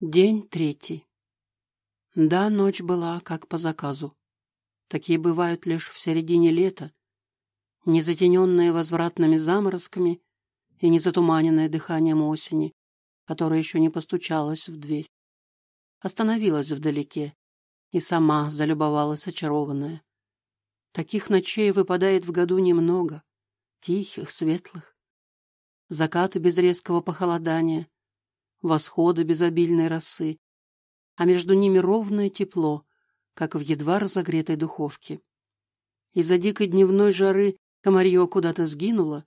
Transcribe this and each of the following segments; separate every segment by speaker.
Speaker 1: День третий. Да, ночь была как по заказу. Такие бывают лишь в середине лета, не затененные возвратными заморозками и не затуманенные дыханием осени, которая еще не постучалась в дверь. Остановилась вдалеке и сама залюбовалась очарованная. Таких ночей выпадает в году немного, тихих, светлых. Закаты без резкого похолодания — восходы без обильной росы, а между ними ровное тепло, как в едва разогретой духовке. Из-за дикой дневной жары комарье куда-то сгинуло,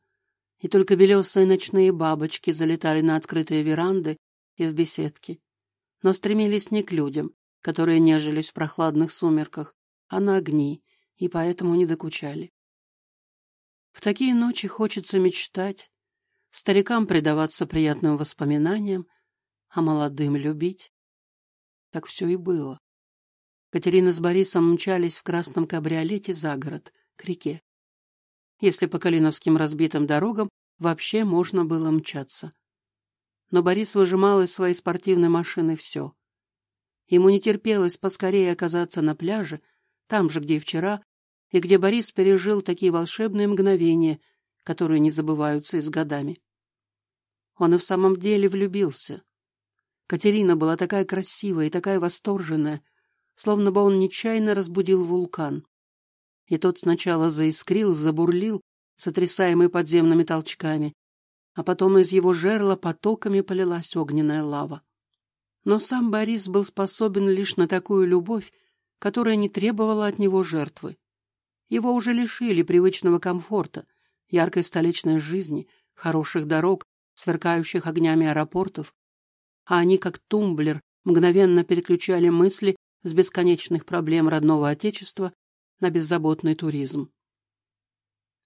Speaker 1: и только белесые ночные бабочки залетали на открытые веранды и в беседки, но стремились не к людям, которые нежились в прохладных сумерках, а на огни, и поэтому не докучали. В такие ночи хочется мечтать, старикам предаваться приятным воспоминаниям, а молодым любить. Так все и было. Катерина с Борисом мчались в красном кабриолете за город, к реке. Если по Калиновским разбитым дорогам вообще можно было мчаться. Но Борис выжимал из своей спортивной машины все. Ему не терпелось поскорее оказаться на пляже, там же, где и вчера, и где Борис пережил такие волшебные мгновения, которые не забываются и с годами. Он и в самом деле влюбился. Катерина была такая красивая и такая восторженная, словно бы он нечаянно разбудил вулкан. И тот сначала заискрил, забурлил, сотрясаемый подземными толчками, а потом из его жерла потоками полилась огненная лава. Но сам Борис был способен лишь на такую любовь, которая не требовала от него жертвы. Его уже лишили привычного комфорта, яркой столичной жизни, хороших дорог, сверкающих огнями аэропортов, а они, как тумблер, мгновенно переключали мысли с бесконечных проблем родного отечества на беззаботный туризм.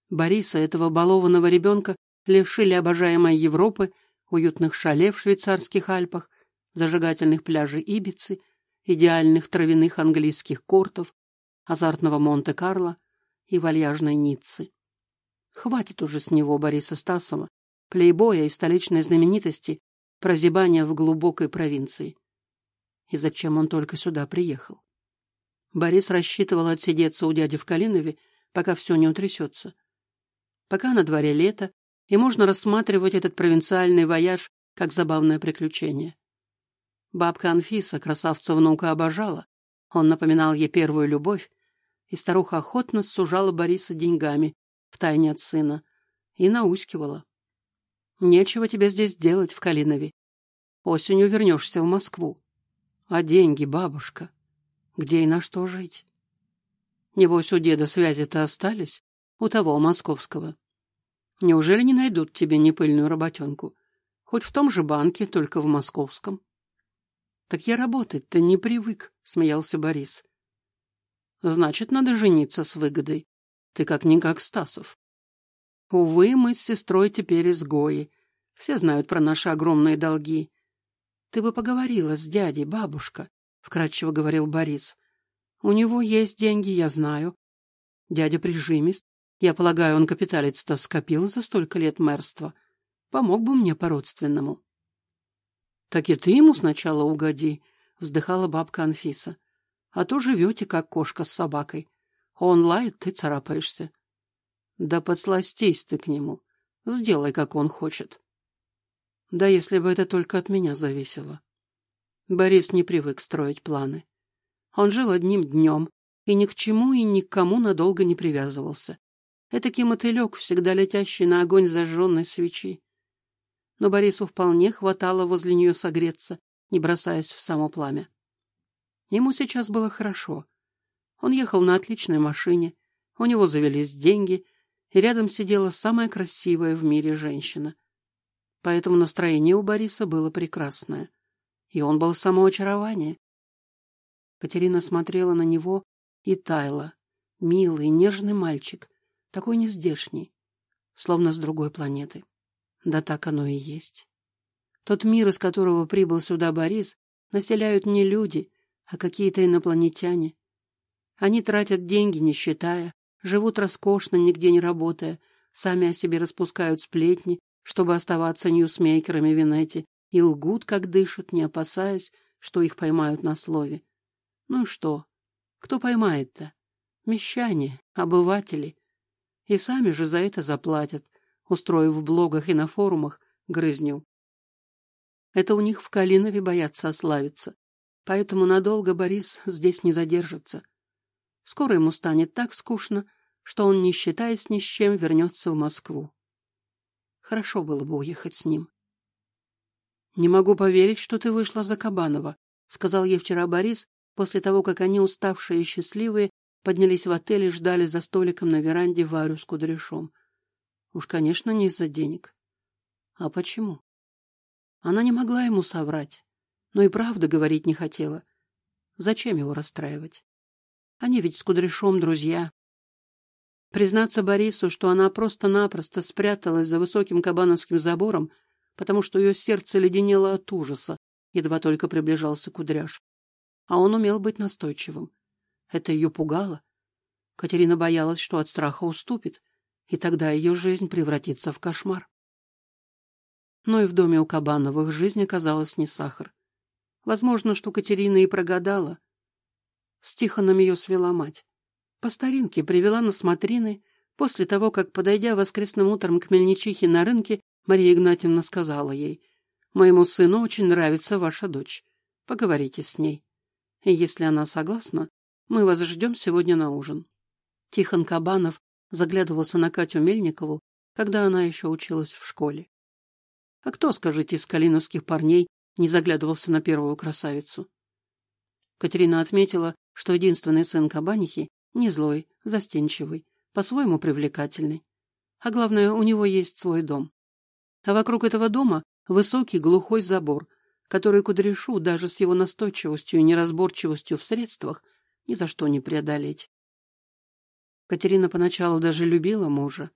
Speaker 1: Бориса, этого балованного ребенка, лишили обожаемой Европы, уютных шале в швейцарских Альпах, зажигательных пляжей Ибицы, идеальных травяных английских кортов, азартного Монте-Карло и вальяжной Ниццы. Хватит уже с него Бориса Стасова, плейбоя и столичной знаменитости, прозябания в глубокой провинции. И зачем он только сюда приехал? Борис рассчитывал отсидеться у дяди в Калинове, пока все не утрясется. Пока на дворе лето, и можно рассматривать этот провинциальный вояж как забавное приключение. Бабка Анфиса красавца внука обожала, он напоминал ей первую любовь, и старуха охотно сужала Бориса деньгами, втайне от сына, и наускивала. Нечего тебе здесь делать в Калинове. Осенью вернешься в Москву. А деньги, бабушка? Где и на что жить? Небось, у деда связи-то остались? У того московского. Неужели не найдут тебе непыльную работенку? Хоть в том же банке, только в московском. Так я работать-то не привык, смеялся Борис. Значит, надо жениться с выгодой. Ты как-никак Стасов. Увы, мы с сестрой теперь изгои. Все знают про наши огромные долги. Ты бы поговорила с дядей, бабушка, — вкратчиво говорил Борис. У него есть деньги, я знаю. Дядя прижимист. Я полагаю, он капиталец-то скопил за столько лет мэрства. Помог бы мне по-родственному. — Так и ты ему сначала угоди, — вздыхала бабка Анфиса. — А то живете, как кошка с собакой. Он лает, ты царапаешься. Да подсластись ты к нему. Сделай, как он хочет. Да если бы это только от меня зависело. Борис не привык строить планы. Он жил одним днем и ни к чему и ни кому надолго не привязывался. Этакий мотылек, всегда летящий на огонь зажженной свечи. Но Борису вполне хватало возле нее согреться, не бросаясь в само пламя. Ему сейчас было хорошо. Он ехал на отличной машине, у него завелись деньги — и рядом сидела самая красивая в мире женщина. Поэтому настроение у Бориса было прекрасное. И он был само очарование. Катерина смотрела на него и таяла. Милый, нежный мальчик, такой нездешний, словно с другой планеты. Да так оно и есть. Тот мир, из которого прибыл сюда Борис, населяют не люди, а какие-то инопланетяне. Они тратят деньги, не считая, живут роскошно, нигде не работая, сами о себе распускают сплетни, чтобы оставаться ньюсмейкерами Венети, и лгут, как дышат, не опасаясь, что их поймают на слове. Ну и что? Кто поймает-то? Мещане, обыватели. И сами же за это заплатят, устроив в блогах и на форумах грызню. Это у них в Калинове боятся ославиться. Поэтому надолго Борис здесь не задержится. Скоро ему станет так скучно, что он, не считаясь ни с чем, вернется в Москву. Хорошо было бы уехать с ним. «Не могу поверить, что ты вышла за Кабанова», — сказал ей вчера Борис, после того, как они, уставшие и счастливые, поднялись в отель и ждали за столиком на веранде Варю с кудряшом. Уж, конечно, не из-за денег. А почему? Она не могла ему соврать, но и правда говорить не хотела. Зачем его расстраивать? Они ведь с кудряшом друзья. Признаться Борису, что она просто-напросто спряталась за высоким кабановским забором, потому что ее сердце леденело от ужаса, едва только приближался кудряш. А он умел быть настойчивым. Это ее пугало. Катерина боялась, что от страха уступит, и тогда ее жизнь превратится в кошмар. Но и в доме у Кабановых жизнь оказалась не сахар. Возможно, что Катерина и прогадала. С Тихоном ее свела мать. По старинке привела на смотрины, после того, как, подойдя воскресным утром к Мельничихе на рынке, Мария Игнатьевна сказала ей, «Моему сыну очень нравится ваша дочь. Поговорите с ней. И если она согласна, мы вас ждем сегодня на ужин». Тихон Кабанов заглядывался на Катю Мельникову, когда она еще училась в школе. А кто, скажите, из калиновских парней не заглядывался на первую красавицу? Катерина отметила, что единственный сын Кабанихи не злой, застенчивый, по-своему привлекательный. А главное, у него есть свой дом. А вокруг этого дома высокий глухой забор, который Кудряшу даже с его настойчивостью и неразборчивостью в средствах ни за что не преодолеть. Катерина поначалу даже любила мужа,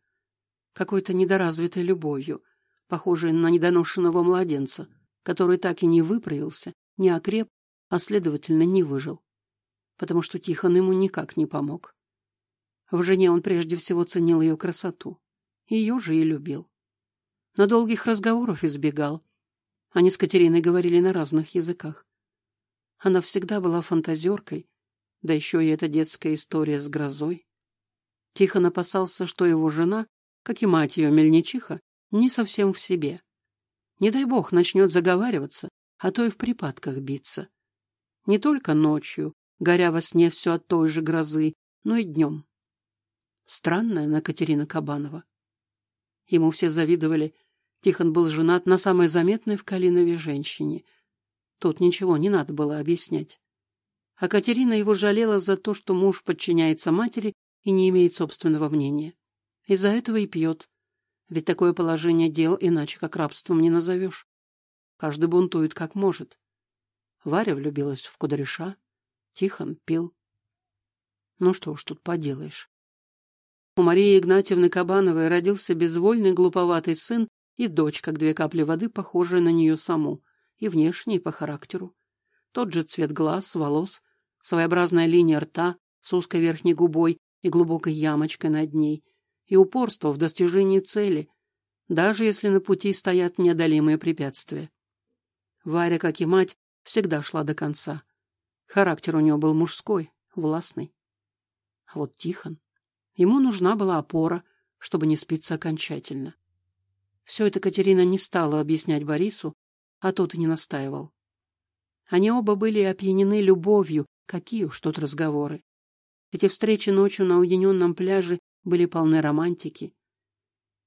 Speaker 1: какой-то недоразвитой любовью, похожей на недоношенного младенца, который так и не выправился, не окреп, а, следовательно, не выжил, потому что Тихон ему никак не помог. В жене он прежде всего ценил ее красоту, ее же и любил. Но долгих разговоров избегал. Они с Катериной говорили на разных языках. Она всегда была фантазеркой, да еще и эта детская история с грозой. Тихон опасался, что его жена, как и мать ее мельничиха, не совсем в себе. Не дай бог начнет заговариваться, а то и в припадках биться. Не только ночью, горя во сне все от той же грозы, но и днем. Странная на Катерина Кабанова. Ему все завидовали. Тихон был женат на самой заметной в Калинове женщине. Тут ничего не надо было объяснять. А Катерина его жалела за то, что муж подчиняется матери и не имеет собственного мнения. Из-за этого и пьет. Ведь такое положение дел иначе как рабством не назовешь. Каждый бунтует как может. Варя влюбилась в Кудряша, Тихон пил. Ну что уж тут поделаешь. У Марии Игнатьевны Кабановой родился безвольный глуповатый сын и дочь, как две капли воды, похожая на нее саму, и внешне, и по характеру. Тот же цвет глаз, волос, своеобразная линия рта с узкой верхней губой и глубокой ямочкой над ней, и упорство в достижении цели, даже если на пути стоят неодолимые препятствия. Варя, как и мать, всегда шла до конца. Характер у него был мужской, властный. А вот Тихон... Ему нужна была опора, чтобы не спиться окончательно. Все это Катерина не стала объяснять Борису, а тот и не настаивал. Они оба были опьянены любовью, какие уж тут разговоры. Эти встречи ночью на уединенном пляже были полны романтики.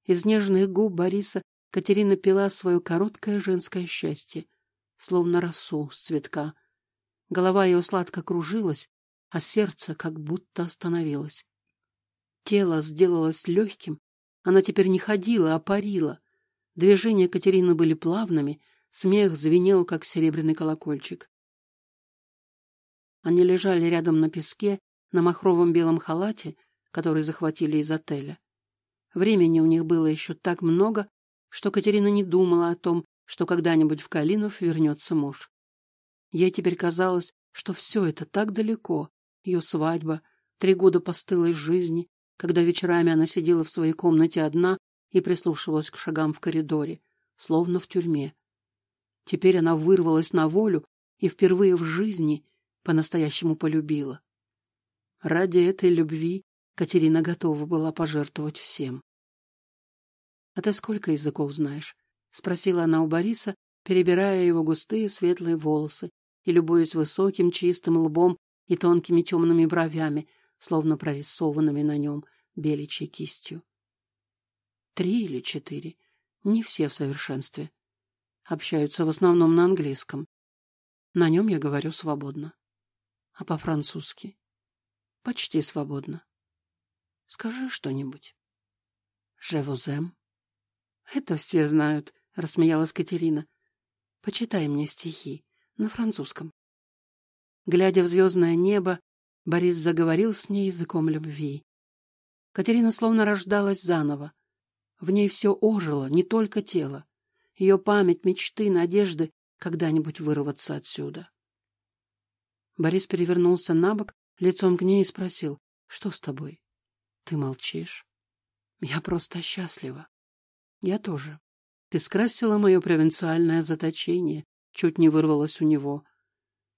Speaker 1: Из нежных губ Бориса Катерина пила свое короткое женское счастье, словно росу с цветка. Голова ее сладко кружилась, а сердце как будто остановилось. Тело сделалось легким, она теперь не ходила, а парила. Движения Катерины были плавными, смех звенел, как серебряный колокольчик. Они лежали рядом на песке, на махровом белом халате, который захватили из отеля. Времени у них было еще так много, что Катерина не думала о том, что когда-нибудь в Калинов вернется муж. Ей теперь казалось, что все это так далеко, ее свадьба, три года постылой жизни, когда вечерами она сидела в своей комнате одна и прислушивалась к шагам в коридоре, словно в тюрьме. Теперь она вырвалась на волю и впервые в жизни по-настоящему полюбила. Ради этой любви Катерина готова была пожертвовать всем. — А ты сколько языков знаешь? — спросила она у Бориса, перебирая его густые светлые волосы и любуясь высоким чистым лбом и тонкими темными бровями, словно прорисованными на нем беличьей кистью. Три или четыре, не все в совершенстве. Общаются в основном на английском. На нем я говорю свободно. А по-французски? Почти свободно. Скажи что-нибудь. «Je vous aime». «Это все знают», — рассмеялась Катерина. «Почитай мне стихи на французском». Глядя в звездное небо, Борис заговорил с ней языком любви. Катерина словно рождалась заново. В ней все ожило, не только тело. Ее память, мечты, надежды когда-нибудь вырваться отсюда. Борис перевернулся на бок, лицом к ней и спросил, что с тобой? Ты молчишь? Я просто счастлива. Я тоже. Ты скрасила мое провинциальное заточение, чуть не вырвалось у него.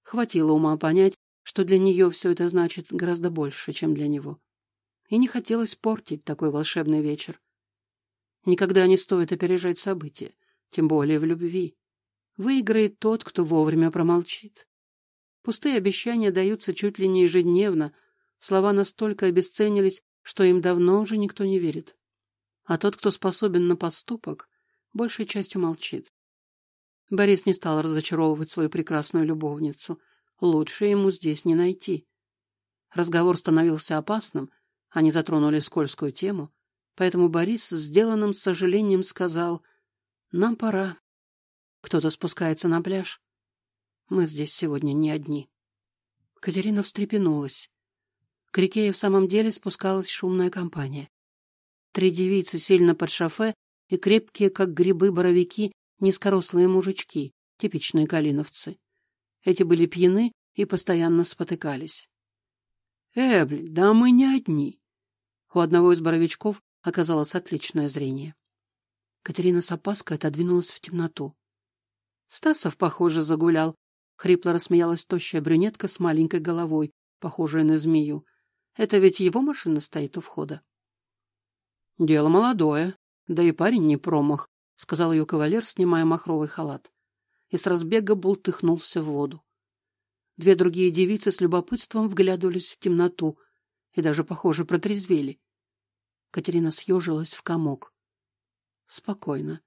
Speaker 1: Хватило ума понять, что для нее все это значит гораздо больше, чем для него. И не хотелось портить такой волшебный вечер. Никогда не стоит опережать события, тем более в любви. Выиграет тот, кто вовремя промолчит. Пустые обещания даются чуть ли не ежедневно, слова настолько обесценились, что им давно уже никто не верит. А тот, кто способен на поступок, большей частью молчит. Борис не стал разочаровывать свою прекрасную любовницу. Лучше ему здесь не найти. Разговор становился опасным, они затронули скользкую тему, поэтому Борис с сделанным сожалением сказал «Нам пора. Кто-то спускается на пляж. Мы здесь сегодня не одни». Катерина встрепенулась. К реке и в самом деле спускалась шумная компания. Три девицы сильно под шофе и крепкие, как грибы, боровики, низкорослые мужички, типичные калиновцы. Эти были пьяны и постоянно спотыкались. — Эбль, да мы не одни. У одного из боровичков оказалось отличное зрение. Катерина с опаской отодвинулась в темноту. Стасов, похоже, загулял. Хрипло рассмеялась тощая брюнетка с маленькой головой, похожая на змею. Это ведь его машина стоит у входа. — Дело молодое, да и парень не промах, — сказал ее кавалер, снимая махровый халат. И с разбега бултыхнулся в воду. Две другие девицы с любопытством вглядывались в темноту и даже, похоже, протрезвели. Катерина съежилась в комок. Спокойно.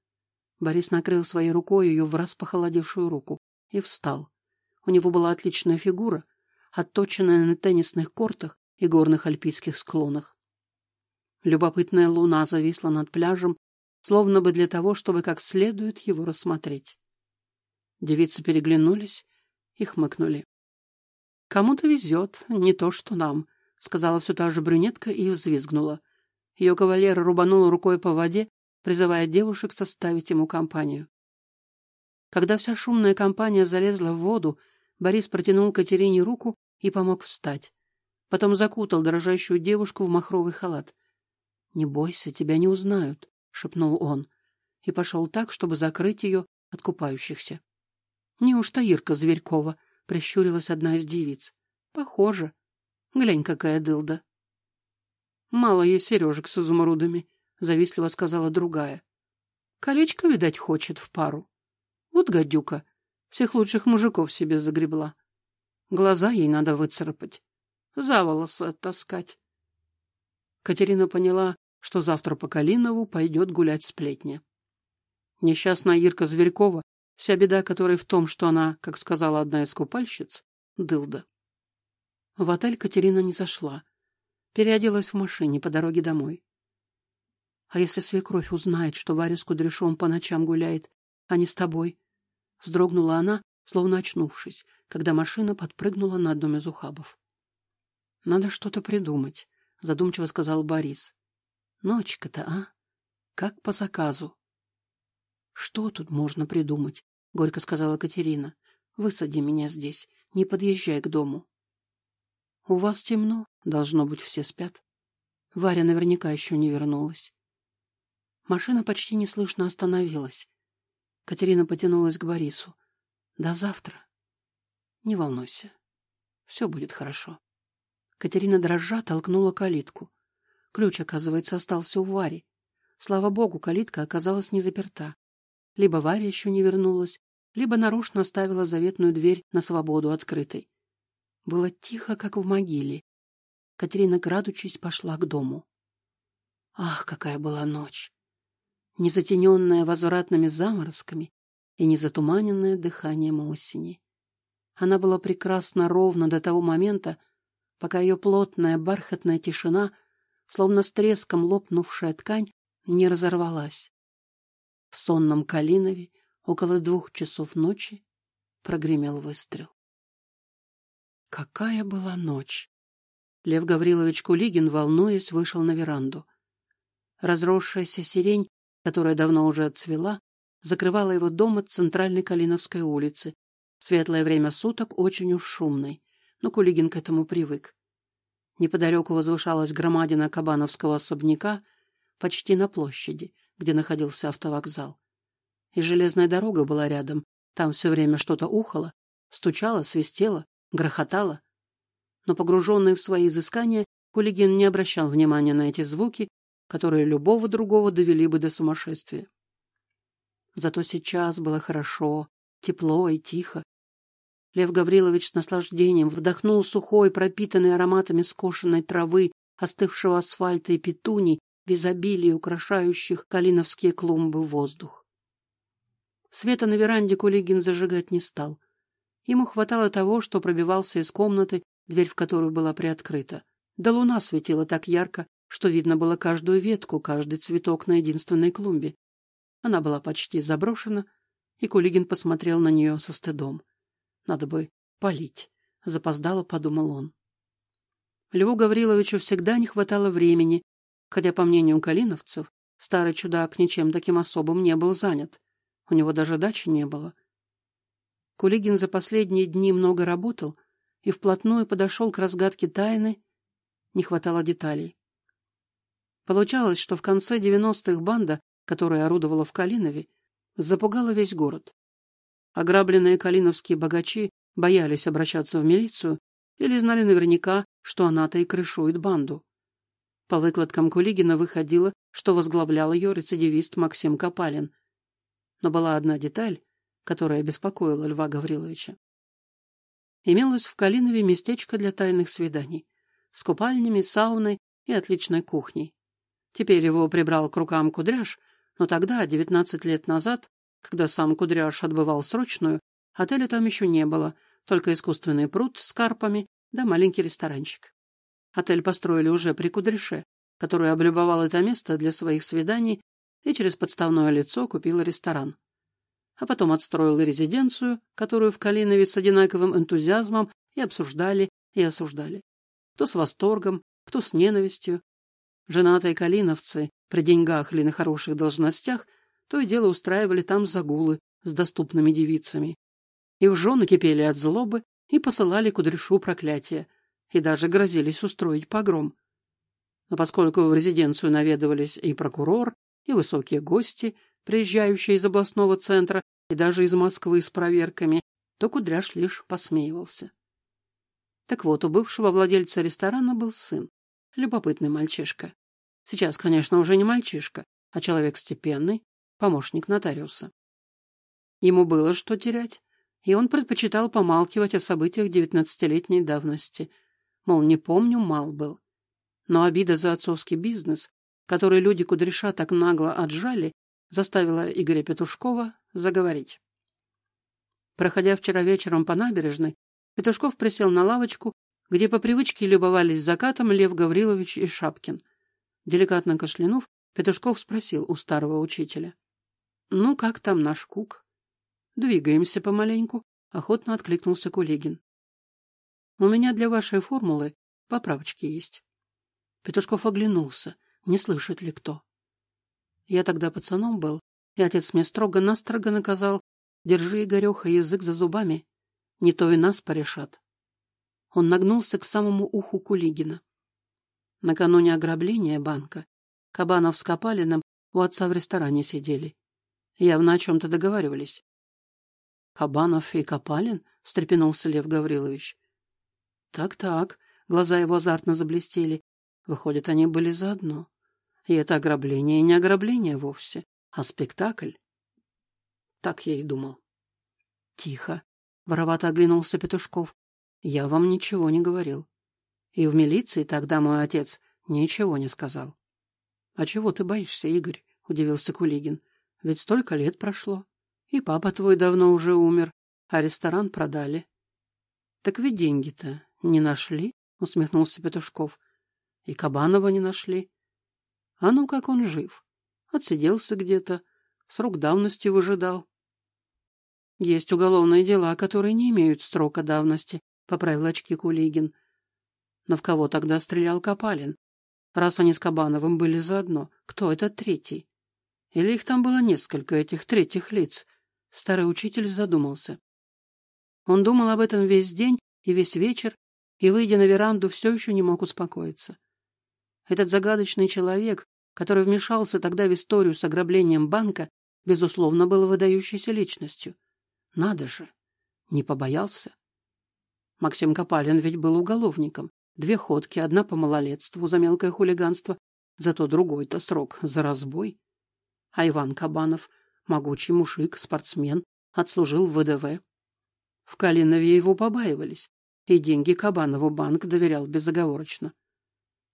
Speaker 1: Борис накрыл своей рукой ее в раз похолодевшую руку и встал. У него была отличная фигура, отточенная на теннисных кортах и горных альпийских склонах. Любопытная луна зависла над пляжем, словно бы для того, чтобы как следует его рассмотреть. Девицы переглянулись и хмыкнули. — Кому-то везет, не то что нам, — сказала все та же брюнетка и взвизгнула. Ее кавалер рубанул рукой по воде, призывая девушек составить ему компанию. Когда вся шумная компания залезла в воду, Борис протянул Катерине руку и помог встать. Потом закутал дрожащую девушку в махровый халат. — Не бойся, тебя не узнают, — шепнул он, и пошел так, чтобы закрыть ее от купающихся. — Неужто Ирка Зверькова? — прищурилась одна из девиц. — Похоже. Глянь, какая дылда. — Мало ей сережек с изумрудами, — завистливо сказала другая. — Колечко, видать, хочет в пару. Вот гадюка, всех лучших мужиков себе загребла. Глаза ей надо выцарапать за волосы оттаскать. Катерина поняла, что завтра по Калинову пойдет гулять сплетня. Несчастная Ирка Зверькова, вся беда которой в том, что она, как сказала одна из купальщиц, дылда. В отель Катерина не зашла. Переоделась в машине по дороге домой. А если свекровь узнает, что Варя с Кудряшом по ночам гуляет, а не с тобой? Вздрогнула она, словно очнувшись, когда машина подпрыгнула на одном из ухабов. Надо что-то придумать, задумчиво сказал Борис. Ночка-то, а? Как по заказу. Что тут можно придумать? Горько сказала Катерина. Высади меня здесь, не подъезжай к дому. У вас темно, должно быть, все спят. Варя наверняка еще не вернулась. Машина почти неслышно остановилась. Катерина потянулась к Борису. До завтра. Не волнуйся. Все будет хорошо. Катерина дрожа толкнула калитку. Ключ, оказывается, остался у Вари. Слава богу, калитка оказалась не заперта. Либо Варя еще не вернулась, либо нарочно оставила заветную дверь на свободу открытой. Было тихо, как в могиле. Катерина, крадучись, пошла к дому. Ах, какая была ночь! Не затененная возвратными заморозками и не затуманенная дыханием осени. Она была прекрасна ровно до того момента, пока ее плотная бархатная тишина, словно с треском лопнувшая ткань, не разорвалась. В сонном Калинове около двух часов ночи прогремел выстрел. Какая была ночь! Лев Гаврилович Кулигин, волнуясь, вышел на веранду. Разросшаяся сирень, которая давно уже отцвела, закрывала его дом от центральной Калиновской улицы. Светлое время суток очень уж шумной, но Кулигин к этому привык. Неподалеку возвышалась громадина Кабановского особняка, почти на площади, где находился автовокзал. И железная дорога была рядом, там все время что-то ухало, стучало, свистело, грохотало. Но погруженный в свои изыскания, Кулигин не обращал внимания на эти звуки, которые любого другого довели бы до сумасшествия. Зато сейчас было хорошо, тепло и тихо. Лев Гаврилович с наслаждением вдохнул сухой, пропитанный ароматами скошенной травы, остывшего асфальта и петуний, в изобилии украшающих калиновские клумбы воздух. Света на веранде Кулигин зажигать не стал. Ему хватало того, что пробивался из комнаты, дверь в которую была приоткрыта. Да луна светила так ярко, что видно было каждую ветку, каждый цветок на единственной клумбе. Она была почти заброшена, и Кулигин посмотрел на нее со стыдом. Надо бы полить, запоздало, подумал он. Льву Гавриловичу всегда не хватало времени, хотя, по мнению калиновцев, старый чудак ничем таким особым не был занят. У него даже дачи не было. Кулигин за последние дни много работал и вплотную подошел к разгадке тайны, не хватало деталей. Получалось, что в конце девяностых банда, которая орудовала в Калинове, запугала весь город. Ограбленные калиновские богачи боялись обращаться в милицию или знали наверняка, что она-то и крышует банду. По выкладкам Кулигина выходило, что возглавлял ее рецидивист Максим Копалин. Но была одна деталь, которая беспокоила Льва Гавриловича. Имелось в Калинове местечко для тайных свиданий с купальнями, сауной и отличной кухней. Теперь его прибрал к рукам Кудряш, но тогда, девятнадцать лет назад, когда сам Кудряш отбывал срочную, отеля там еще не было, только искусственный пруд с карпами да маленький ресторанчик. Отель построили уже при Кудряше, который облюбовал это место для своих свиданий и через подставное лицо купил ресторан а потом отстроил резиденцию, которую в Калинове с одинаковым энтузиазмом и обсуждали, и осуждали. Кто с восторгом, кто с ненавистью. Женатые калиновцы при деньгах или на хороших должностях то и дело устраивали там загулы с доступными девицами. Их жены кипели от злобы и посылали кудряшу проклятия, и даже грозились устроить погром. Но поскольку в резиденцию наведывались и прокурор, и высокие гости, приезжающие из областного центра и даже из Москвы с проверками, то Кудряш лишь посмеивался. Так вот, у бывшего владельца ресторана был сын, любопытный мальчишка. Сейчас, конечно, уже не мальчишка, а человек степенный, помощник нотариуса. Ему было что терять, и он предпочитал помалкивать о событиях девятнадцатилетней давности. Мол, не помню, мал был. Но обида за отцовский бизнес, который люди Кудряша так нагло отжали, заставила Игоря Петушкова заговорить. Проходя вчера вечером по набережной, Петушков присел на лавочку, где по привычке любовались закатом Лев Гаврилович и Шапкин. Деликатно кашлянув, Петушков спросил у старого учителя. — Ну, как там наш кук? — Двигаемся помаленьку, — охотно откликнулся Кулигин. — У меня для вашей формулы поправочки есть. Петушков оглянулся, не слышит ли кто. Я тогда пацаном был, и отец мне строго-настрого наказал, держи, Игореха, язык за зубами, не то и нас порешат. Он нагнулся к самому уху Кулигина. Накануне ограбления банка Кабанов с Копалиным у отца в ресторане сидели. Явно о чем-то договаривались. Кабанов и Копалин? — встрепенулся Лев Гаврилович. Так-так, глаза его азартно заблестели. Выходит, они были заодно. И это ограбление не ограбление вовсе, а спектакль. Так я и думал. Тихо. Воровато оглянулся Петушков. Я вам ничего не говорил. И в милиции тогда мой отец ничего не сказал. — А чего ты боишься, Игорь? — удивился Кулигин. — Ведь столько лет прошло. И папа твой давно уже умер, а ресторан продали. — Так ведь деньги-то не нашли, — усмехнулся Петушков. — И Кабанова не нашли. А ну, как он жив. Отсиделся где-то, срок давности выжидал. — Есть уголовные дела, которые не имеют срока давности, — поправил очки Кулигин. Но в кого тогда стрелял Копалин? Раз они с Кабановым были заодно, кто этот третий? Или их там было несколько, этих третьих лиц? Старый учитель задумался. Он думал об этом весь день и весь вечер, и, выйдя на веранду, все еще не мог успокоиться. Этот загадочный человек, который вмешался тогда в историю с ограблением банка, безусловно, был выдающейся личностью. Надо же! Не побоялся. Максим Копалин ведь был уголовником. Две ходки, одна по малолетству за мелкое хулиганство, зато другой-то срок за разбой. А Иван Кабанов, могучий мужик, спортсмен, отслужил в ВДВ. В Калинове его побаивались, и деньги Кабанову банк доверял безоговорочно.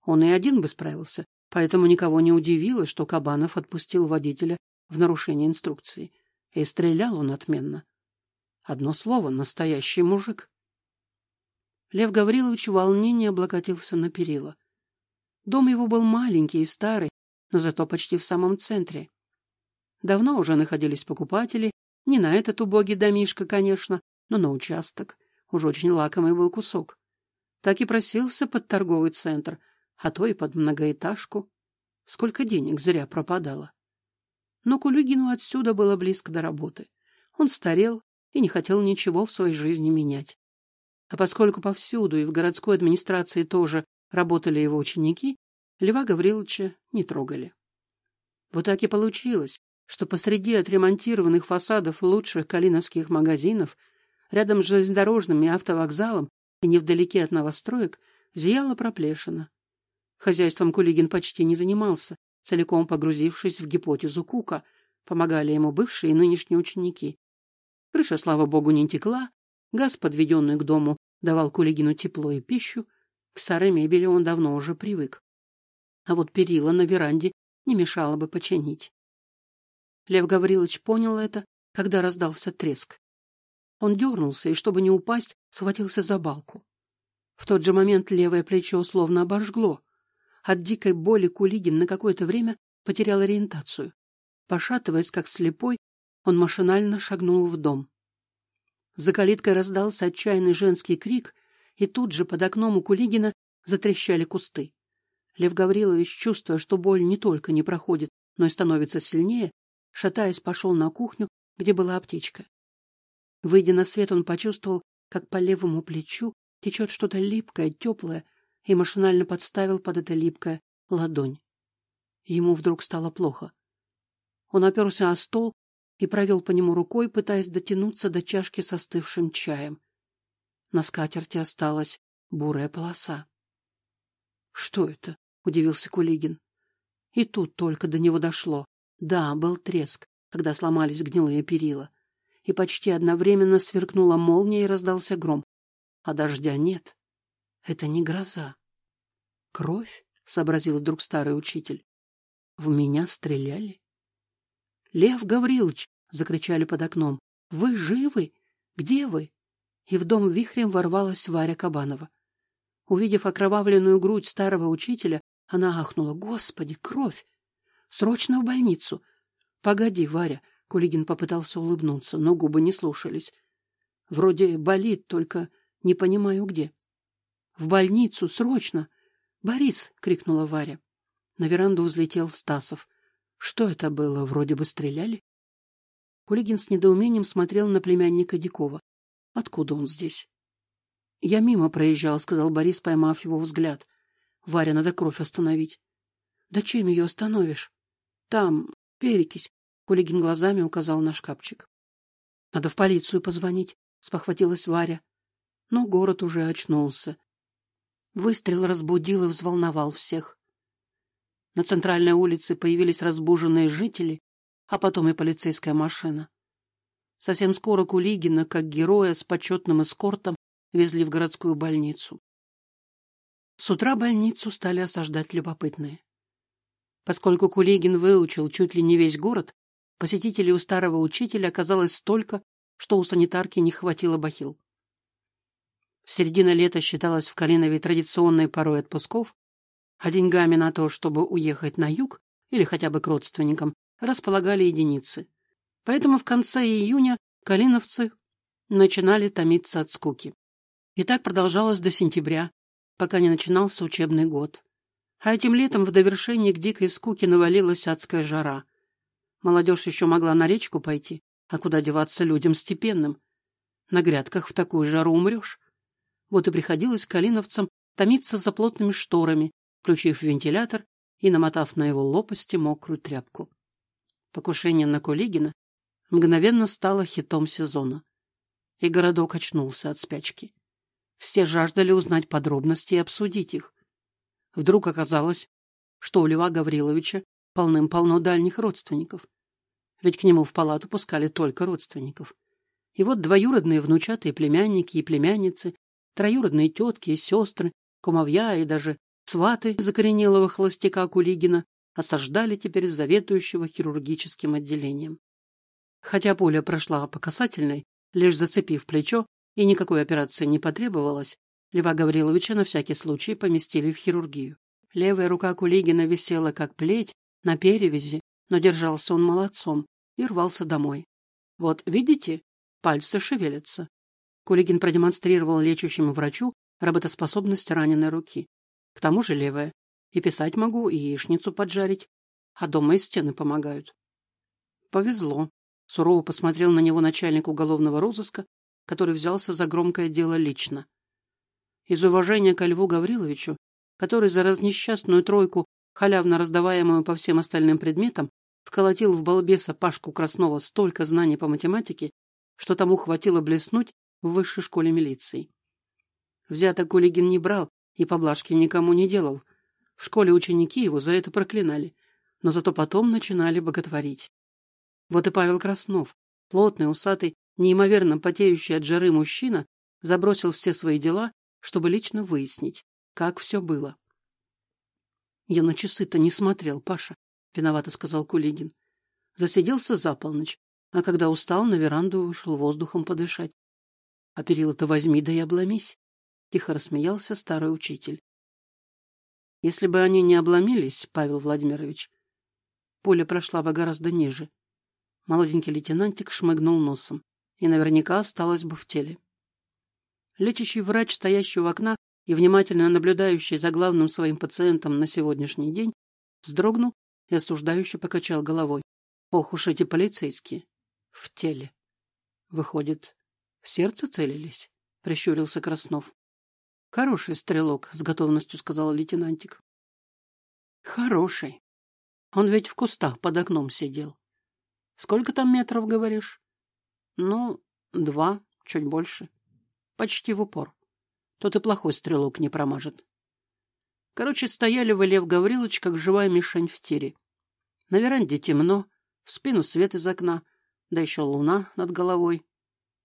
Speaker 1: Он и один бы справился, поэтому никого не удивило, что Кабанов отпустил водителя в нарушение инструкции. И стрелял он отменно. Одно слово — настоящий мужик. Лев Гаврилович в волнении облокотился на перила. Дом его был маленький и старый, но зато почти в самом центре. Давно уже находились покупатели, не на этот убогий домишко, конечно, но на участок. Уж очень лакомый был кусок. Так и просился под торговый центр, а то и под многоэтажку. Сколько денег зря пропадало. Но Кулюгину отсюда было близко до работы. Он старел и не хотел ничего в своей жизни менять. А поскольку повсюду и в городской администрации тоже работали его ученики, Льва Гавриловича не трогали. Вот так и получилось, что посреди отремонтированных фасадов лучших калиновских магазинов, рядом с железнодорожным и автовокзалом и невдалеке от новостроек, зияла проплешина. Хозяйством Кулигин почти не занимался, целиком погрузившись в гипотезу Кука, помогали ему бывшие и нынешние ученики. Крыша, слава богу, не текла, Газ, подведенный к дому, давал Кулигину тепло и пищу. К старой мебели он давно уже привык. А вот перила на веранде не мешало бы починить. Лев Гаврилович понял это, когда раздался треск. Он дернулся и, чтобы не упасть, схватился за балку. В тот же момент левое плечо словно обожгло. От дикой боли Кулигин на какое-то время потерял ориентацию. Пошатываясь, как слепой, он машинально шагнул в дом. За калиткой раздался отчаянный женский крик, и тут же под окном у Кулигина затрещали кусты. Лев Гаврилович, чувствуя, что боль не только не проходит, но и становится сильнее, шатаясь, пошел на кухню, где была аптечка. Выйдя на свет, он почувствовал, как по левому плечу течет что-то липкое, теплое, и машинально подставил под это липкое ладонь. Ему вдруг стало плохо. Он оперся о стол и провел по нему рукой, пытаясь дотянуться до чашки с остывшим чаем. На скатерти осталась бурая полоса. — Что это? — удивился Кулигин. И тут только до него дошло. Да, был треск, когда сломались гнилые перила. И почти одновременно сверкнула молния и раздался гром. А дождя нет. Это не гроза. — Кровь? — сообразил вдруг старый учитель. — В меня стреляли? Лев Гаврилович! — закричали под окном. — Вы живы? Где вы? И в дом вихрем ворвалась Варя Кабанова. Увидев окровавленную грудь старого учителя, она ахнула. — Господи, кровь! Срочно в больницу! — Погоди, Варя! — Кулигин попытался улыбнуться, но губы не слушались. — Вроде болит, только не понимаю где. — В больницу, срочно! — Борис! — крикнула Варя. На веранду взлетел Стасов. Что это было? Вроде бы стреляли. Кулигин с недоумением смотрел на племянника Дикова. Откуда он здесь? — Я мимо проезжал, — сказал Борис, поймав его взгляд. — Варя, надо кровь остановить. — Да чем ее остановишь? — Там, перекись. Кулигин глазами указал на шкафчик. Надо в полицию позвонить, спохватилась Варя. Но город уже очнулся. Выстрел разбудил и взволновал всех. На центральной улице появились разбуженные жители, а потом и полицейская машина. Совсем скоро Кулигина, как героя с почетным эскортом, везли в городскую больницу. С утра больницу стали осаждать любопытные. Поскольку Кулигин выучил чуть ли не весь город, посетителей у старого учителя оказалось столько, что у санитарки не хватило бахил. Середина лета считалась в Калинове традиционной порой отпусков, а деньгами на то, чтобы уехать на юг или хотя бы к родственникам, располагали единицы. Поэтому в конце июня калиновцы начинали томиться от скуки. И так продолжалось до сентября, пока не начинался учебный год. А этим летом в довершении к дикой скуке навалилась адская жара. Молодежь еще могла на речку пойти, а куда деваться людям степенным? На грядках в такую жару умрешь. Вот и приходилось калиновцам томиться за плотными шторами, включив вентилятор и намотав на его лопасти мокрую тряпку. Покушение на Кулигина мгновенно стало хитом сезона. И городок очнулся от спячки. Все жаждали узнать подробности и обсудить их. Вдруг оказалось, что у Льва Гавриловича полным-полно дальних родственников. Ведь к нему в палату пускали только родственников. И вот двоюродные внучатые племянники и племянницы, троюродные тетки и сестры, кумовья и даже сваты закоренелого холостяка Кулигина осаждали теперь заведующего хирургическим отделением. Хотя пуля прошла по касательной, лишь зацепив плечо, и никакой операции не потребовалось, Льва Гавриловича на всякий случай поместили в хирургию. Левая рука Кулигина висела как плеть на перевязи, но держался он молодцом и рвался домой. Вот, видите, пальцы шевелятся. Кулигин продемонстрировал лечащему врачу работоспособность раненой руки. К тому же левая. И писать могу, и яичницу поджарить. А дома и стены помогают. Повезло. Сурово посмотрел на него начальник уголовного розыска который взялся за громкое дело лично. Из уважения ко Льву Гавриловичу, который за разнесчастную тройку, халявно раздаваемую по всем остальным предметам, вколотил в балбеса Пашку Краснова столько знаний по математике, что тому хватило блеснуть в высшей школе милиции. Взяток Кулигин не брал и поблажки никому не делал. В школе ученики его за это проклинали, но зато потом начинали боготворить. Вот и Павел Краснов, плотный, усатый Неимоверно потеющий от жары мужчина забросил все свои дела, чтобы лично выяснить, как все было. — Я на часы-то не смотрел, Паша, — виновато сказал Кулигин. Засиделся за полночь, а когда устал, на веранду вышел воздухом подышать. — А перила-то возьми, да и обломись, — тихо рассмеялся старый учитель. Если бы они не обломились, Павел Владимирович, поле прошла бы гораздо ниже. Молоденький лейтенантик шмыгнул носом и наверняка осталась бы в теле. Лечащий врач, стоящий у окна и внимательно наблюдающий за главным своим пациентом на сегодняшний день, вздрогнул и осуждающе покачал головой. Ох уж эти полицейские. В теле. Выходит, в сердце целились? Прищурился Краснов. Хороший стрелок, с готовностью сказал лейтенантик. Хороший. Он ведь в кустах под окном сидел. Сколько там метров, говоришь? Ну, два, чуть больше. Почти в упор. Тот и плохой стрелок не промажет. Короче, стояли вы, Лев Гаврилович, как живая мишень в тире. На веранде темно, в спину свет из окна, да еще луна над головой.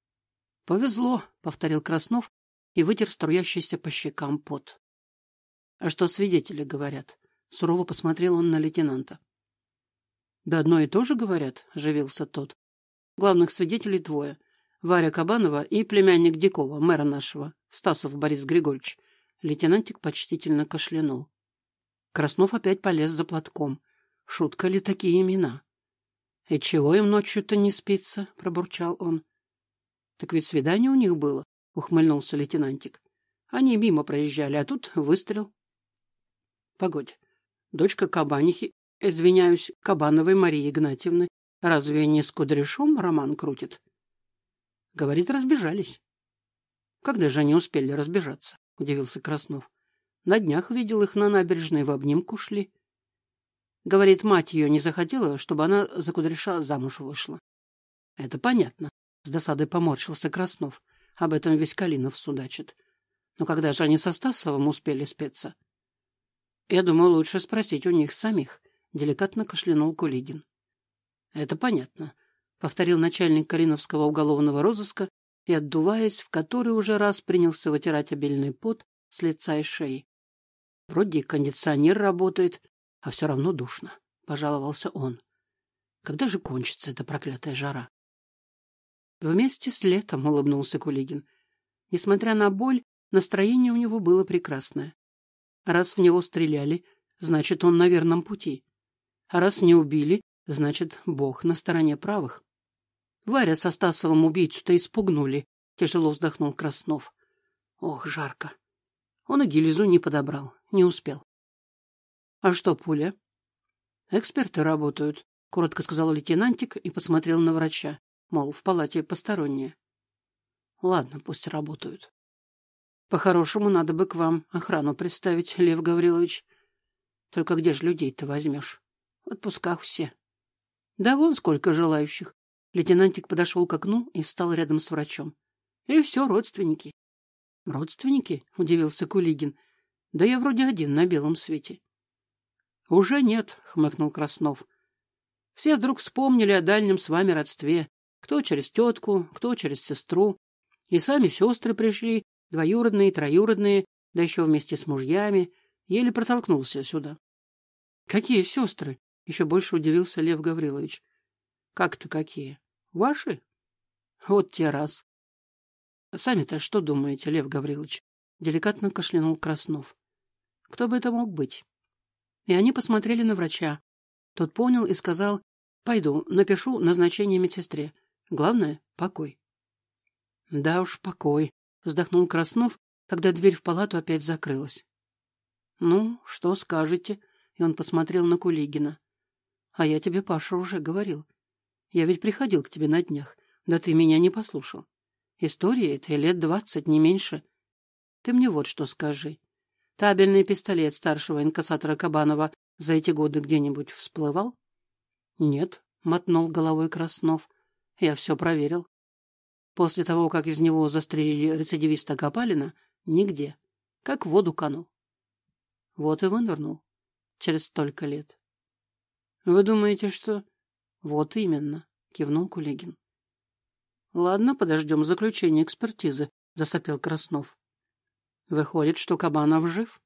Speaker 1: — Повезло, — повторил Краснов и вытер струящийся по щекам пот. — А что свидетели говорят? — сурово посмотрел он на лейтенанта. — Да одно и то же говорят, — оживился тот. Главных свидетелей двое. Варя Кабанова и племянник Дикова, мэра нашего, Стасов Борис Григорьевич. Лейтенантик почтительно кашлянул. Краснов опять полез за платком. Шутка ли такие имена? — И чего им ночью-то не спится? — пробурчал он. — Так ведь свидание у них было, — ухмыльнулся лейтенантик. Они мимо проезжали, а тут выстрел. — Погодь. Дочка Кабанихи, извиняюсь, Кабановой Марии Игнатьевны, Разве не с Кудряшом роман крутит? Говорит, разбежались. Когда же они успели разбежаться? Удивился Краснов. На днях видел их на набережной, в обнимку шли. Говорит, мать ее не захотела, чтобы она за кудряша замуж вышла. — Это понятно. С досадой поморщился Краснов. Об этом весь Калинов судачит. Но когда же они со Стасовым успели спеться? Я думаю, лучше спросить у них самих, — деликатно кашлянул Кулигин. — Это понятно, — повторил начальник Калиновского уголовного розыска и, отдуваясь, в который уже раз принялся вытирать обильный пот с лица и шеи. Вроде и кондиционер работает, а все равно душно, — пожаловался он. Когда же кончится эта проклятая жара? Вместе с летом улыбнулся Кулигин. Несмотря на боль, настроение у него было прекрасное. Раз в него стреляли, значит, он на верном пути. А раз не убили, значит, Бог на стороне правых. Варя со Стасовым убийцу-то испугнули, тяжело вздохнул Краснов. Ох, жарко. Он и гильзу не подобрал, не успел. А что пуля? Эксперты работают, коротко сказал лейтенантик и посмотрел на врача мол, в палате посторонние. Ладно, пусть работают. По-хорошему, надо бы к вам охрану представить, Лев Гаврилович. Только где же людей-то возьмешь? В отпусках все. Да вон сколько желающих. Лейтенантик подошел к окну и встал рядом с врачом. И все, родственники. Родственники? Удивился Кулигин. Да я вроде один на белом свете. Уже нет, хмыкнул Краснов. Все вдруг вспомнили о дальнем с вами родстве. Кто через тетку, кто через сестру. И сами сестры пришли, двоюродные, троюродные, да еще вместе с мужьями. Еле протолкнулся сюда. — Какие сестры? — еще больше удивился Лев Гаврилович. — Как-то какие? Ваши? — Вот те раз. — Сами-то что думаете, Лев Гаврилович? — деликатно кашлянул Краснов. — Кто бы это мог быть? И они посмотрели на врача. Тот понял и сказал, — Пойду, напишу назначение медсестре. Главное — покой. — Да уж, покой, — вздохнул Краснов, когда дверь в палату опять закрылась. — Ну, что скажете? — и он посмотрел на Кулигина. — А я тебе, Паша, уже говорил. Я ведь приходил к тебе на днях, да ты меня не послушал. История этой лет двадцать, не меньше. Ты мне вот что скажи. Табельный пистолет старшего инкассатора Кабанова за эти годы где-нибудь всплывал? — Нет, — мотнул головой Краснов. — я все проверил. После того, как из него застрелили рецидивиста Копалина, нигде. Как в воду канул. Вот и вынырнул. Через столько лет. Вы думаете, что... Вот именно, кивнул Кулигин. Ладно, подождем заключения экспертизы, засопел Краснов. Выходит, что Кабанов жив?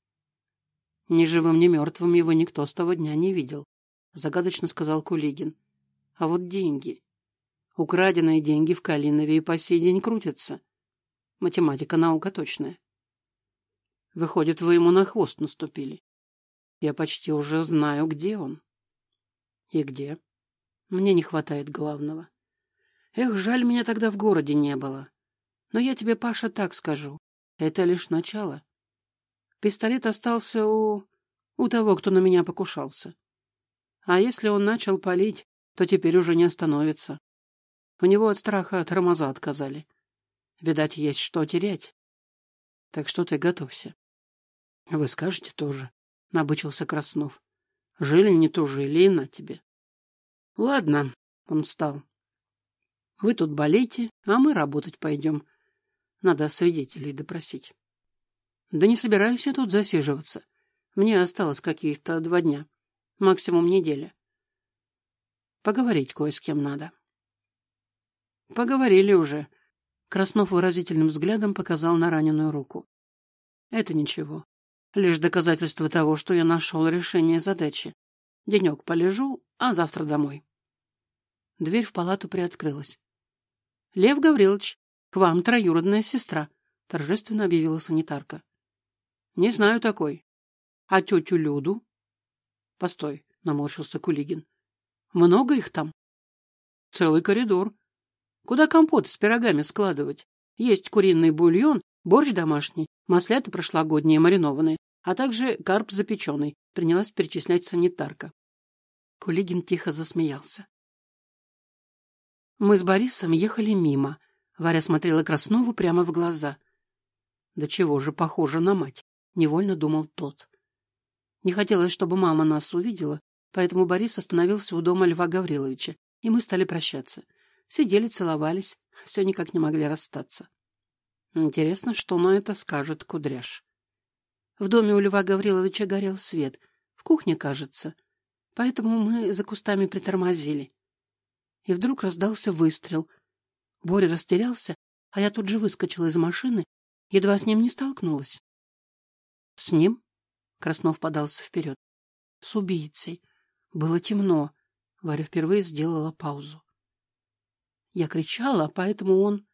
Speaker 1: Ни живым, ни мертвым его никто с того дня не видел, загадочно сказал Кулигин. А вот деньги... Украденные деньги в Калинове и по сей день крутятся. Математика наука точная. Выходит, вы ему на хвост наступили. Я почти уже знаю, где он. И где? Мне не хватает главного. Эх, жаль, меня тогда в городе не было. Но я тебе, Паша, так скажу. Это лишь начало. Пистолет остался у... у того, кто на меня покушался. А если он начал палить, то теперь уже не остановится. У него от страха тормоза отказали. Видать, есть что терять. Так что ты готовься. — Вы скажете тоже, — набычился Краснов. — Жили не тужили, и на тебе. — Ладно, — он встал. — Вы тут болейте, а мы работать пойдем. Надо свидетелей допросить. — Да не собираюсь я тут засиживаться. Мне осталось каких-то два дня, максимум неделя. Поговорить кое с кем надо. Поговорили уже. Краснов выразительным взглядом показал на раненую руку. Это ничего. Лишь доказательство того, что я нашел решение задачи. Денек полежу, а завтра домой. Дверь в палату приоткрылась. — Лев Гаврилович, к вам троюродная сестра, — торжественно объявила санитарка. — Не знаю такой. — А тетю Люду? — Постой, — наморщился Кулигин. — Много их там? — Целый коридор, Куда компот с пирогами складывать? Есть куриный бульон, борщ домашний, маслята прошлогодние маринованные, а также карп запеченный, принялась перечислять санитарка. Кулигин тихо засмеялся. Мы с Борисом ехали мимо. Варя смотрела Краснову прямо в глаза. Да чего же похоже на мать, невольно думал тот. Не хотелось, чтобы мама нас увидела, Поэтому Борис остановился у дома Льва Гавриловича, и мы стали прощаться. Сидели, целовались, все никак не могли расстаться. Интересно, что на это скажет Кудряш. В доме у Льва Гавриловича горел свет, в кухне, кажется, поэтому мы за кустами притормозили. И вдруг раздался выстрел. Боря растерялся, а я тут же выскочила из машины, едва с ним не столкнулась. — С ним? — Краснов подался вперед. — С убийцей. Было темно. Варя впервые сделала паузу. Я кричала, поэтому он...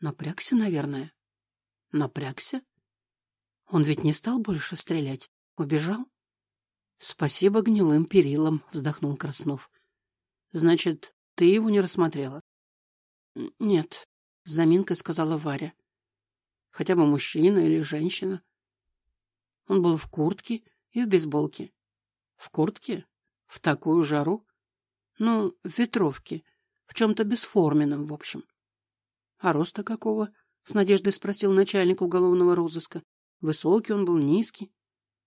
Speaker 1: Напрягся, наверное. Напрягся? Он ведь не стал больше стрелять. Убежал? Спасибо гнилым перилам, вздохнул Краснов. Значит, ты его не рассмотрела? Нет, с заминкой сказала Варя. Хотя бы мужчина или женщина. Он был в куртке и в бейсболке. В куртке? В такую жару? Ну, в ветровке, в чем-то бесформенном, в общем. — А роста какого? — с надеждой спросил начальник уголовного розыска. Высокий он был, низкий.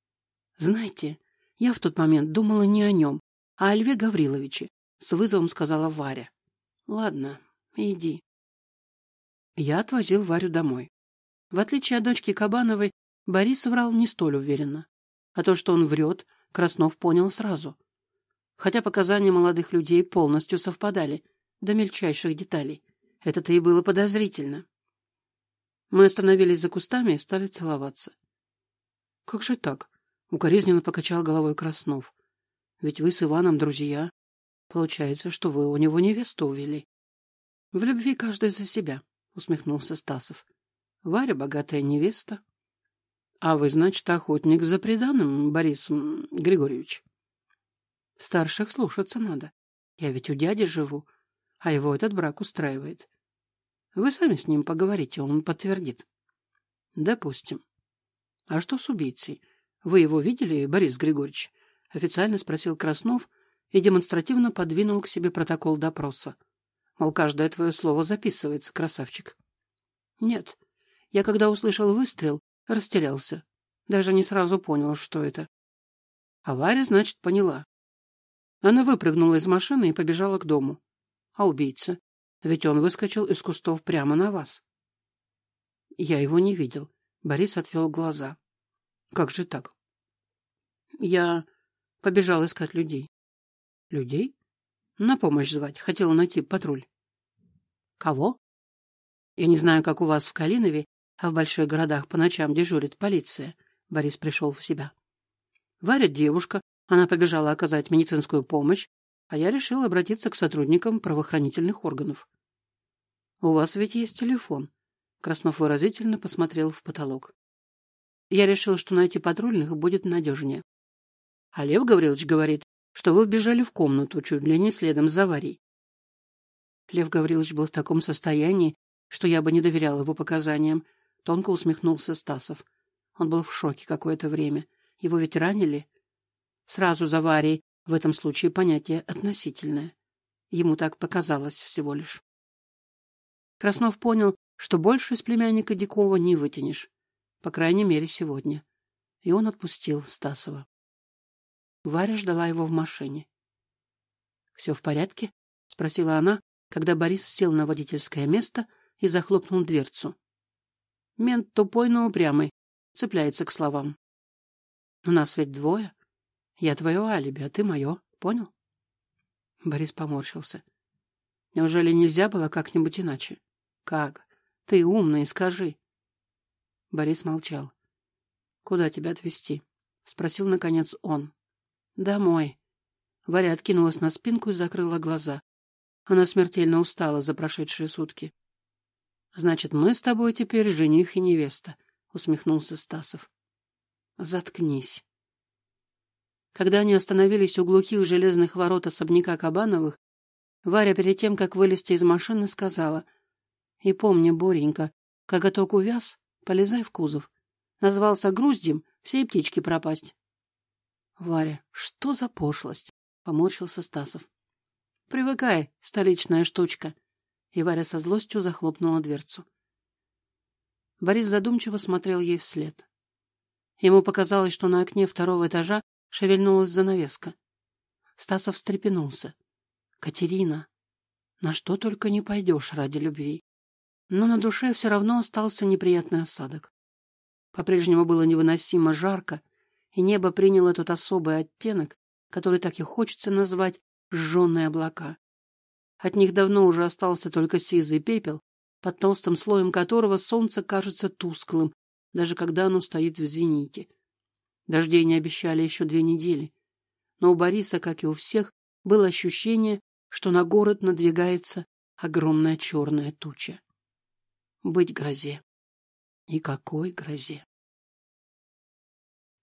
Speaker 1: — Знаете, я в тот момент думала не о нем, а о Льве Гавриловиче, — с вызовом сказала Варя. — Ладно, иди. Я отвозил Варю домой. В отличие от дочки Кабановой, Борис врал не столь уверенно. А то, что он врет, Краснов понял сразу. Хотя показания молодых людей полностью совпадали, до мельчайших деталей. Это-то и было подозрительно. Мы остановились за кустами и стали целоваться. — Как же так? — укоризненно покачал головой Краснов. — Ведь вы с Иваном друзья. Получается, что вы у него невесту увели. — В любви каждый за себя, — усмехнулся Стасов. — Варя — богатая невеста. — А вы, значит, охотник за преданным, Борис Григорьевич? — Старших слушаться надо. Я ведь у дяди живу, а его этот брак устраивает. Вы сами с ним поговорите, он подтвердит. Допустим. А что с убийцей? Вы его видели, Борис Григорьевич? Официально спросил Краснов и демонстративно подвинул к себе протокол допроса. Мол, каждое твое слово записывается, красавчик. Нет. Я, когда услышал выстрел, растерялся. Даже не сразу понял, что это. Авария, значит, поняла. Она выпрыгнула из машины и побежала к дому. А убийца? Ведь он выскочил из кустов прямо на вас. Я его не видел. Борис отвел глаза. Как же так? Я побежал искать людей. Людей? На помощь звать. Хотел найти патруль. Кого? Я не знаю, как у вас в Калинове, а в больших городах по ночам дежурит полиция. Борис пришел в себя. Варя девушка, она побежала оказать медицинскую помощь, а я решил обратиться к сотрудникам правоохранительных органов. — У вас ведь есть телефон. Краснов выразительно посмотрел в потолок. Я решил, что найти патрульных будет надежнее. А Лев Гаврилович говорит, что вы вбежали в комнату чуть ли не следом за аварией. Лев Гаврилович был в таком состоянии, что я бы не доверял его показаниям. Тонко усмехнулся Стасов. Он был в шоке какое-то время. Его ведь ранили. Сразу за аварией в этом случае понятие относительное. Ему так показалось всего лишь. Краснов понял, что больше из племянника Дикова не вытянешь. По крайней мере, сегодня. И он отпустил Стасова. Варя ждала его в машине. — Все в порядке? — спросила она, когда Борис сел на водительское место и захлопнул дверцу. Мент тупой, но упрямый, цепляется к словам. — У нас ведь двое. Я твое алиби, а ты мое. Понял? Борис поморщился. Неужели нельзя было как-нибудь иначе? Как? Ты умный, скажи. Борис молчал. Куда тебя отвезти? Спросил, наконец, он. Домой. Варя откинулась на спинку и закрыла глаза. Она смертельно устала за прошедшие сутки. — Значит, мы с тобой теперь жених и невеста, — усмехнулся Стасов. — Заткнись. Когда они остановились у глухих железных ворот особняка Кабановых, Варя перед тем, как вылезти из машины, сказала, «И помни, Боренька, коготок увяз, полезай в кузов. Назвался груздем, всей птички пропасть». «Варя, что за пошлость?» — поморщился Стасов. «Привыкай, столичная штучка». И Варя со злостью захлопнула дверцу. Борис задумчиво смотрел ей вслед. Ему показалось, что на окне второго этажа шевельнулась занавеска. Стасов встрепенулся. Катерина, на что только не пойдешь ради любви. Но на душе все равно остался неприятный осадок. По-прежнему было невыносимо жарко, и небо приняло тот особый оттенок, который так и хочется назвать «сжженные облака». От них давно уже остался только сизый пепел, под толстым слоем которого солнце кажется тусклым, даже когда оно стоит в зените. Дождей не обещали еще две недели. Но у Бориса, как и у всех, было ощущение, что на город надвигается огромная черная туча. Быть грозе. И какой грозе!